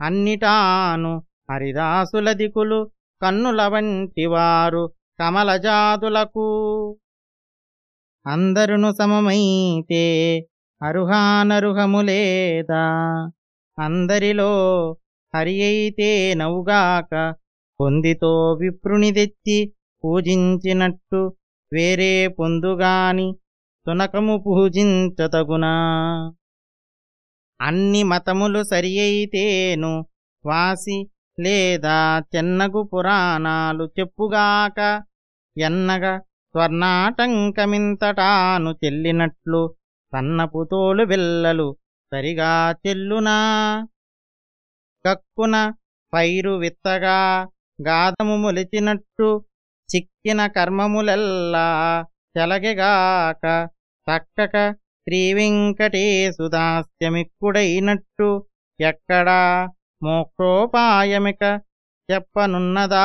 అన్నిటాను హరిదాసుల దికులు కన్నుల వంటివారు కమలజాతులకు. అందరును సమమైతే అరుహానరుహములేదా. అందరిలో హరి అయితే నవ్వుగాక పొందితో విప్రుని తెచ్చి పూజించినట్టు వేరే పొందుగాని తునకము పూజించతగునా అన్ని మతములు సరి అయితేను వాసి లేదా చెన్నగు పురాణాలు చెప్పుగాక ఎన్నగా స్వర్ణాటంకమింతటాను చెల్లినట్లు సన్నపు తోలు బిల్లలు సరిగా చెల్లునా. కక్కున పైరు విత్తగా గాదము మొలిచినట్టు చిక్కిన కర్మములెల్లా చెలగెగాక చక్కక శ్రీవెంకటేశుదాస్యమిక్కుడైనట్టు ఎక్కడా మోక్షోపాయమిక చెప్పనున్నదా?